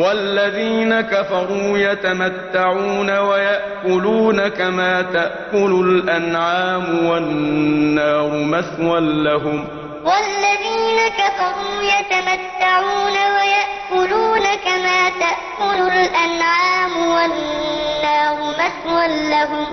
وَالَّذِينَ كَفَرُوا يَتَمَتَّعُونَ وَيَأْكُلُونَ كَمَا تَأْكُلُ الْأَنْعَامُ وَالنَّارُ مَثْوًى لَّهُمْ. وَالَّذِينَ كَفَرُوا يَتَمَتَّعُونَ وَيَأْكُلُونَ كَمَا تَأْكُلُ الْأَنْعَامُ وَالنَّارُ مَثْوًى لَّهُمْ.